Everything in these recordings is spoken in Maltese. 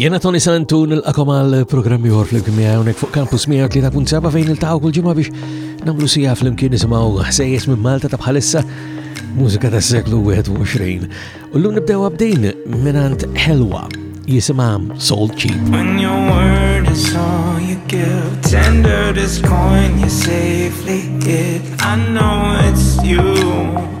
Jena Tony Santu nil-akom għal programmi għor fl-imkien mi għonek fuq kampus 103.7 fejn il-taw kull ġimma biex namlu sija fl-imkien nisimaw sejjes minn Malta ta' bħalissa mużika ta' seklu 21. U l-lum nibdew għabdin minnant Helwa jisima Soul Cheap. When your word is all you give, tender this coin you safely hid. I know it's you.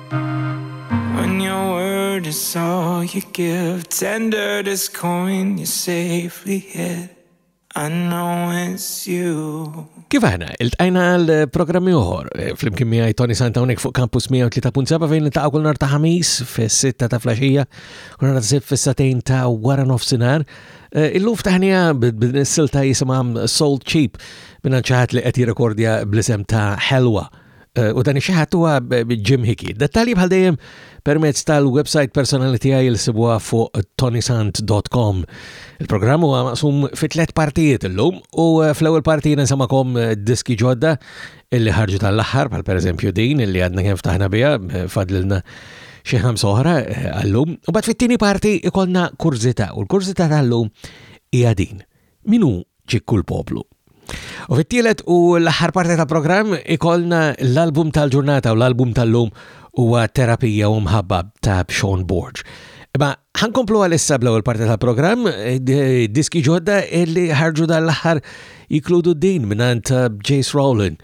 When your word is all you give, tender this coin you safely hid. I know it's you. Kif aħna, il-tqajna l-programmi uħor, eh, fl-imkien miħaj Tony Santawnek fuq Campus 103.7 fejn li taqaw kull nar ta' ħamis fis-sitta ta' flaxija, kull nar ta' fis-satejn ta' wara nofsinar. Eh, il-luf taħnija bil-silta jisimam Soul Cheap minna ċaħat li qed jirrekordja bl-isem ta' Helwa. Eh, u dan ixħat huwa Jim Hickey. Dettalji bħal dejjem permezz tal-website personali tiegħi il sibuha fuq tonisant.com. Il-programm huwa maqsum fi tliet partijiet illum u eh, fl-ewwel parti nisamakom eh, diski ġodda illi ħarġu tal-aħħar bħal pereżempju din illi għadna kemm ftaħna biha fadlilna xi ħamsa oħra għallum. U bad fit-tieni parti ikollna kurzita u l-kurzita tal-lum hija din. Minu ċikku l-poplu. U fit-tielet u l-aħħar parti ta' programm ikolna l-album tal-ġurnata u l-album tal-lum huwa terapija u mħabba ta' Sean Borg. Imma ħankomplu għalissa bl il parti tal-programm eh, diski ġodda illi ħarġu dal-aħħar jikludu din minant Jace Rowland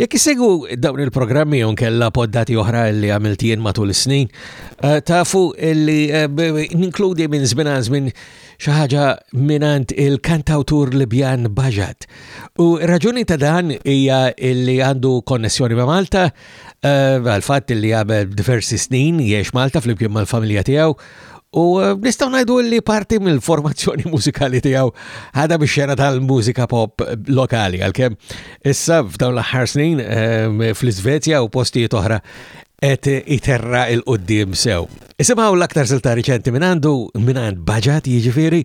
Jekk isegwu dawn il-programmi jon kella poddati oħra li għamilt jien matul is-snin, eh, tafu li eh, ninkludi minn żmien għal żmien xi ħaġa minant il-kantawtur Libjan Baġat. U raġuni ta' dan hija li għandu konnessjoni ma' Malta, eh, għal-fatt li għabel diversi snin jiex Malta fl-imkien mal-familja tiegħu, U eh, nistaw najdu li parti mill-formazzjoni mużikali tiegħu ħada biex xena tal-mużika pop lokali, għalkemm issa f'dawn l-aħħar snin eh, fl-Iżvezja u postijiet oħra et iterra il-qoddim sew. Isimaw l-aktar silta riċenti minn għandu minn għand Baġat jiġifieri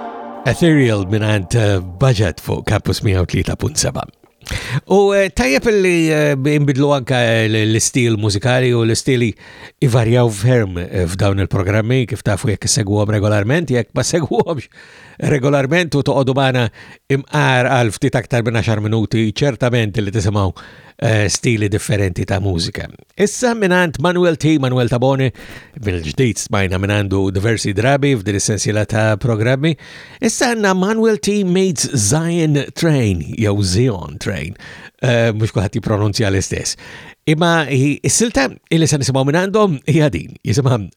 Ethereal minant eh, budget fuq Campus 103.7. U eh, tajjeb li eh, imbidlu anka l-istil mużikali u l-istili ivarjaw ferm f'dawn il-programmi kif tafu jekk segwhom regolarment, jekk ma segwhomx regolarment u toqogħdu magħna imqar għal ftit aktar minn 10 minuti ċertament li tisimgħu stili differenti ta' mużika. Issa minant Manuel T. Manuel Tabone, bil-ġdijt smajna minandu diversi drabi f'din essenzjela ta' programmi, issa għanna Manuel T. Meets Zion Train, jew Zion Train, eh, mux kuħat jipronunzja l-istess. Imma s-silta illi se nisimaw minandom hija din, jisimha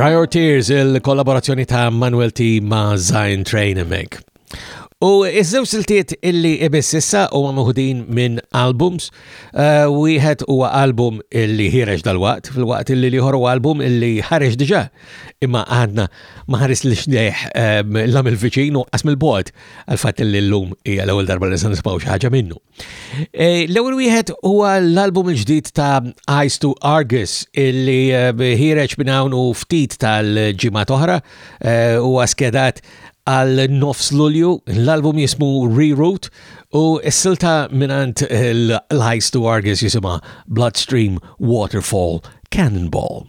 Dry Your Tears, il-kollaborazzjoni ta' Manuel T. ma' Zion Train emmek. U iż-żew siltiet illi ibis issa u għamuħdin minn albums, eh, wieħed huwa album illi ħireġ dal-waqt, fil-waqt illi liħor u album illi ħareġ diġa Imma għadna ma ħares li xdeħ ehm, la mill-viċin u qas mill-bord għal-fatt li l-lum hija l-ewwel darba li se nismaw xi ħaġa minnu. E, l-ewwel wieħed huwa l-album il-ġdid ta' Eyes to Argus illi ehm, ħireġ minn hawn u ftit tal-ġimgħa toħra e, huwa skedat għal nofs Lulju, l-album jismu Reroute u s-silta minant l-Eyes to Argus jisima Bloodstream Waterfall Cannonball.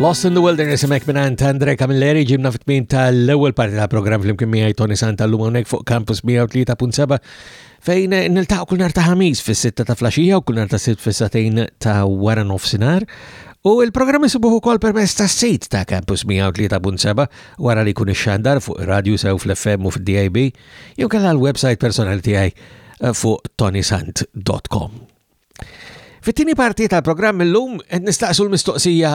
Lost in the Wilderness imek minant Andre Camilleri ġibna fit-tmim tal-ewwel parti tal-programm fl-imkien miegħi Tony Santa l-lum hawnhekk fuq Campus 103.7 fejn niltaqgħu kull nhar ta' ħamis fis-sitta ta' flaxija u kull nhar ta' sitt fis-satejn ta' wara nofsinhar. U il-programm isibuh ukoll permezz tas-sit ta' Campus 103.7 wara li jkun ix-xandar fuq ir-radju sew fl-FM u fid-DAB jew kellha l-website personali tiegħi eh, fuq tonisant.com. Fit-tieni parti tal-programm illum qed nistaqsu l-mistoqsija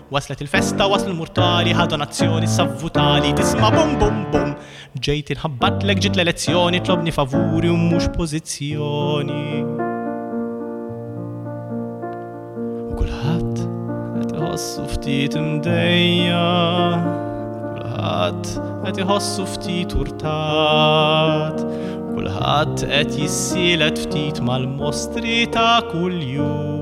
Waslet il-festa, waslu l-murtali, ħa donazzjoni savvutali, tisma bum bum bum. Ġejt inħabbatlek ġit l-elezzjoni, tlobni favuri u mhux pożizzjoni. U kulħadd qed iħossu ftit imdejja, kulħadd qed iħossu ftit urtat, kulħadd qed jissielet ftit mal-mostri ta' kuljum.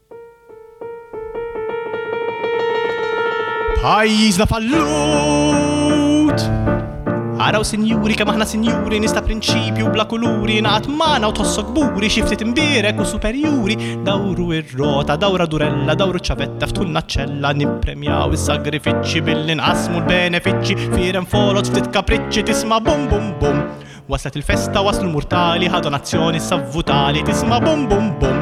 Pajjiżna fallut! Araw sinjuri kemm aħna sinjuri nista' prinċipju bla kuluri naqat mana u tossok buri xi ftit imbierek u superjuri dawru ir-rota dawra durella dawru ċavetta ftun naċċella nippremjaw is-sagrifiċċji billi nqasmu l-benefiċċji firem folot ftit kapriċċi tisma' bum bum bum. Waslet il-festa waslu l-murtali ħadu nazzjoni savvutali tisma' bum bum bum.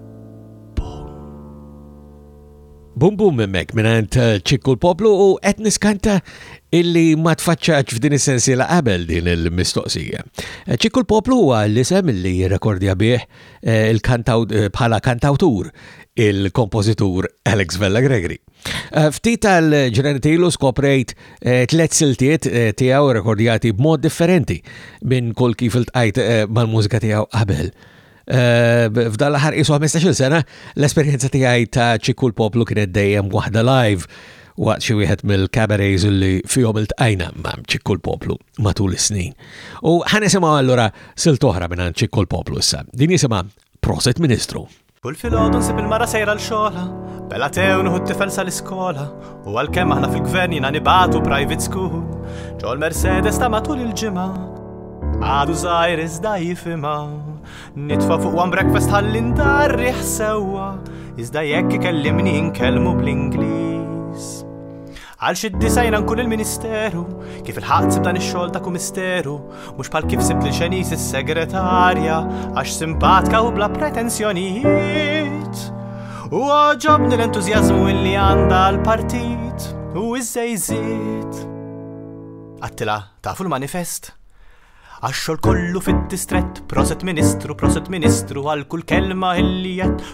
Bum bum memmek minant eh, ċikku l-poplu u qed niskanta illi ma tfaċċaċ f'din is-sensiela qabel din il-mistoqsija. Eh, ċikku l-poplu huwa l-isem illi jirrekordja bih eh, bħala kantawtur il-kompożitur Alex Vella Gregory. Ftit tal-ġrentilu skoprejt tlet siltiet tiegħu rekordjati b'mod differenti minn kull kif il-tqajt mal-mużika tiegħu qabel. Eh, f'dan l-aħħar isu 15-il sena, l-esperjenza tiegħi ta' ċikku l-poplu kienet dejjem waħda live waqt xi wieħed mill-cabarets li fihom iltqajna ma' ċikku l-poplu matul is-snin. U ħan isimgħu allura sil toħra minn ċikku l-poplu issa. Din jisimha Proset Ministru. Kull filgħodu nsib il-mara sejra l-xogħla, bela tew nħu t-tifel sal-iskola, U għalkemm aħna fil-gvern jina nibatu private school, ġol Mercedes ta' matul il-ġimgħa. Għadu żgħir iżda jifima, nitfa' fuq one breakfast ħalli ndarriħ sewwa, iżda jekk ikellimni nkellmu bl-Ingliż. Għal xi disajna nkun il-Ministeru, kif il-ħadd dan ix-xogħol ta' kumisteru, Mhux bħal kif sibt lil xeniż is-segretarja għax simpatka u bla pretensjonijiet. U għoġobni l-entużjażmu illi għandha l-partit u iż-żejżiet. Għattila tafu l-manifest? Għax-xogħol kollu fid-distrett, proset ministru, proset ministru għal kull kelma illi jett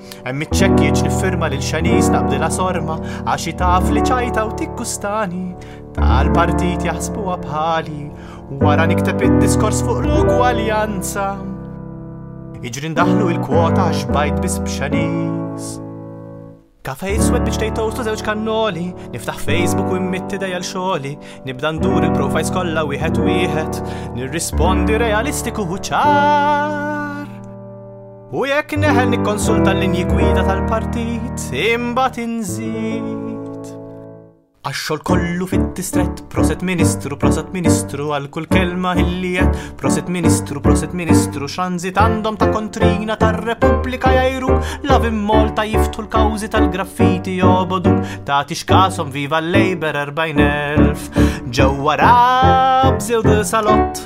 Hemm iċ-ċekkieġ li firma lil xeniż taqbdilha sorma għax taf li ċajta u tikkustani tal-partit jaħsbuha bħali wara nikteb id-diskors fuq l-ugwaljanza. Iġri ndaħlu il-kwota għax bajt biss b'xeniż. Kafe jiswed biex tejt toast u zewġ kannoli, niftaħ Facebook u immitti dejal xoli, nibda ndur il-profajs kollha wieħed wieħed, nirrispondi realistiku u ċar. U jekk neħel nikkonsulta l-linji gwida tal-partit, imbagħad inżid. Għax-xogħol kollu fid-distrett, proset ministru, proset ministru, għal kull kelma illi qed, proset ministru, proset ministru, xanżit għandhom ta' kontrina tar-Repubblika jajru, la vim Malta jiftu l-kawżi tal-graffiti jobodu, ta' tixkasom viva l-Labor 40,000, ġewwa rabżew salott.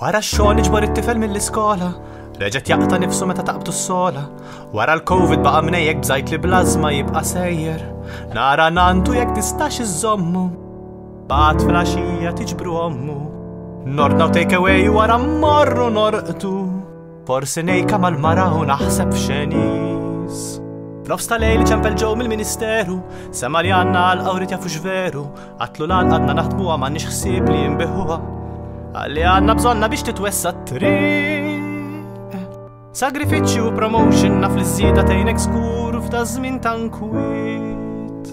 Wara x-xogħol iġbor it-tifel mill-iskola, reġgħet jaqta' nifsu meta taqbdu s-sola. Wara l-Covid baqa' mnejjek bżajt li blażma jibqa' sejjer. Nara nantu jekk tistax iżommu, bad flaxija tiġbru ommu. Nordnaw takeaway wara mmorru norqdu. Forsi nejka mal-mara u naħseb f'xeniż. Nofs ta' lejl ċempel ġew mill-ministeru, sema li għanna għal qawrit jafu x'veru, għatlu lan għadna naħdmuha ma nix ħsieb li jimbiħuha. Għalli għanna bżonna biex titwessa tri. Sagrifiċċju u promotion naf li żieda tejnek skur f'da żmien tankwit.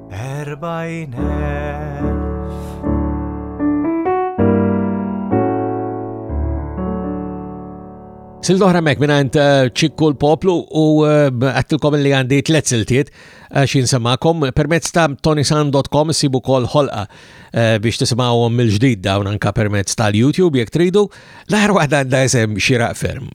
Erbajn Silt oħra mek minnant eh, ċikku l-poplu u eh, għattilkom li għandi tlet siltiet eh, xin semakom permezz ta' tonisan.com sibu kol ħolqa biex tisimawom mill-ġdid dawn anka permezz tal-YouTube jek tridu. L-ħar waħda għanda jisem xiraq ferm.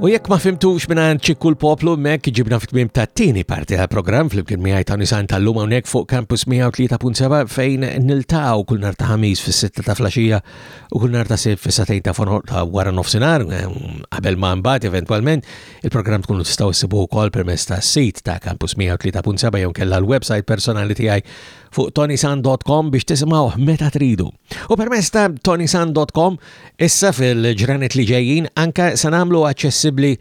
U jekk ma fimtux minna ċikku l-poplu mek ġibna fit-tmim ta' tini parti ta' program fl-imkien miħaj ta' nisan tal-lum għonek fuq Campus 103.7 fejn niltaw kull nar ta' ħamis fis sitta ta' flasġija u kull nar ta' sib fis satejn ta' fonor ta' wara nofsinar eh, qabel ma' mbagħad eventualment Il-programm tkunu tistgħu ssibuh ukoll permezz tas-sit ta' Campus 103.7 jew kella l-website personali tiegħi fuq tonisan.com biex tisimgħuh meta tridu. U permezz ta' tonisan.com issa fil-ġranet li ġejjin anka se nagħmlu aċċessibbli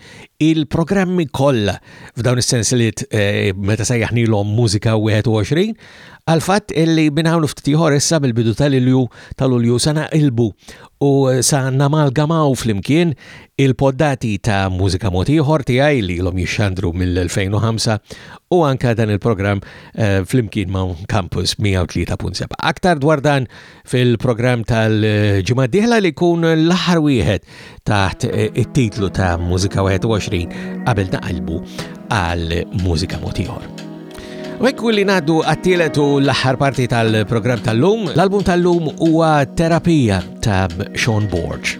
il-programmi kollha f'dawn is-sens li eh, meta sejjaħnilhom mużika 21 għal fatt illi minnawn ftitiħor issa bil-bidu tal-ilju tal-ulju sana ilbu u sa namalgamaw fl-imkien Il-poddati ta' Mużika Mod Ieħor tiegħi li ilhom jixxandru mill-2005 u anka dan il-programm eh, flimkien ma' Campus 103.7. Aktar dwar dan fil-programm tal-ġimgħa diħla li jkun l-aħħar wieħed taħt eh, it-titlu ta' Mużika 21 qabel naqalbu għal Mużika Mod Ieħor. Wek li naddu għattilet u l-aħħar parti tal-programm tal-lum, l-album tal-lum huwa Terapija ta' Sean Borge.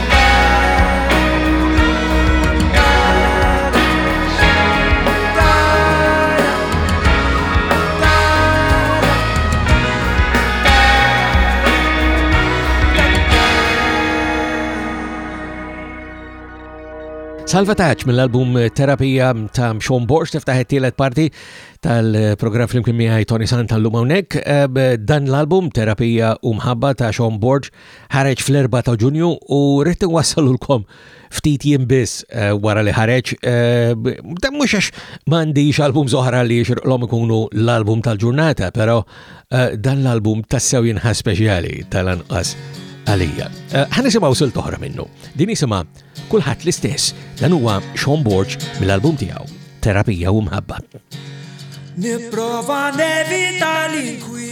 Salvataċ mill-album Terapija ta' Sean Borst tiftaħet tielet parti tal-programm flimkien miegħi Tony Sant tal-lum hawnhekk. Dan l-album Terapija u mħabba ta' Sean Borg Ħareġ fl-4 ta' Ġunju u rrid inwassalulkom ftit jien biss eh, wara li ħareġ. Eh, dan mhux għax m'għandix album zoħra li xirqlhom ikunu l-album tal-ġurnata, però eh, dan l-album tassew jinħas speċjali tal-anqas għalija. Ħanisimgħu sil toħra minnu. Din jisimha kulħadd l-istess dan huwa Sean Borg mill-album tiegħu Terapija u Mħabba. Niprofa nevita l-inkwi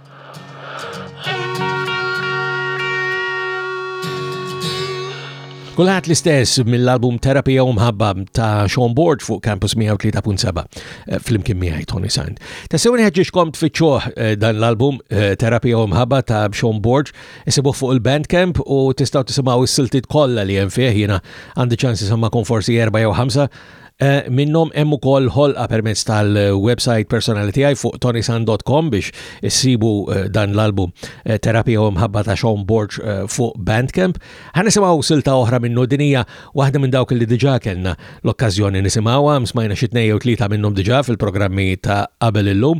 Kulħadd l-istess mill-album Terapija u Mħabba ta' Sean Borg fuq Campus 103.7 eh, fl-imkien miegħi Tony Sand. Ta' sew ħeġġiġkom tfittxuh eh, dan l-album eh, Terapija u Mħabba ta' Sean Borg isibuh fuq il-Bandcamp u tistgħu tisimgħu s-siltiet kollha li hemm fih jiena għandi ċansi semmakom forsi erba' jew ħamsa Eh, minnhom hemm ukoll ħolqa permezz tal-website personali tiegħi fuq tonisan.com biex issibu eh, dan l-album eh, terapija u mħabba ta' Sean Borg fuq Bandcamp. Ħa nisimgħu silta oħra minnu din hija waħda minn dawk li diġà kellna l-okkażjoni nisimgħuha, smajna xi tnejn jew tlieta minnhom diġà fil-programmi ta' qabel illum.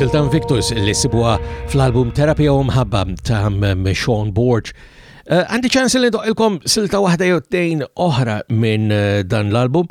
Siltan Victus li sibuha fl-album Therapy u Mħabba ta' Sean Borg. Eh, għandi ċans li doqilkom silta waħda jew tejn oħra minn eh, dan l-album.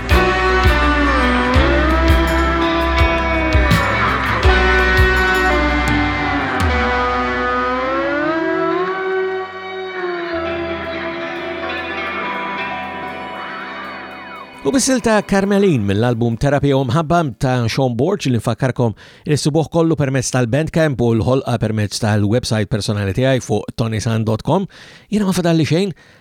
U bisilta Carmelin mill-album Therapy u Mħabba ta' Sean Borch li nfakkarkom il-subuħ kollu permezz tal-Bandcamp u l-ħolqa permezz tal-website personali tiegħi fuq tonisan.com jiena ma fadalli xejn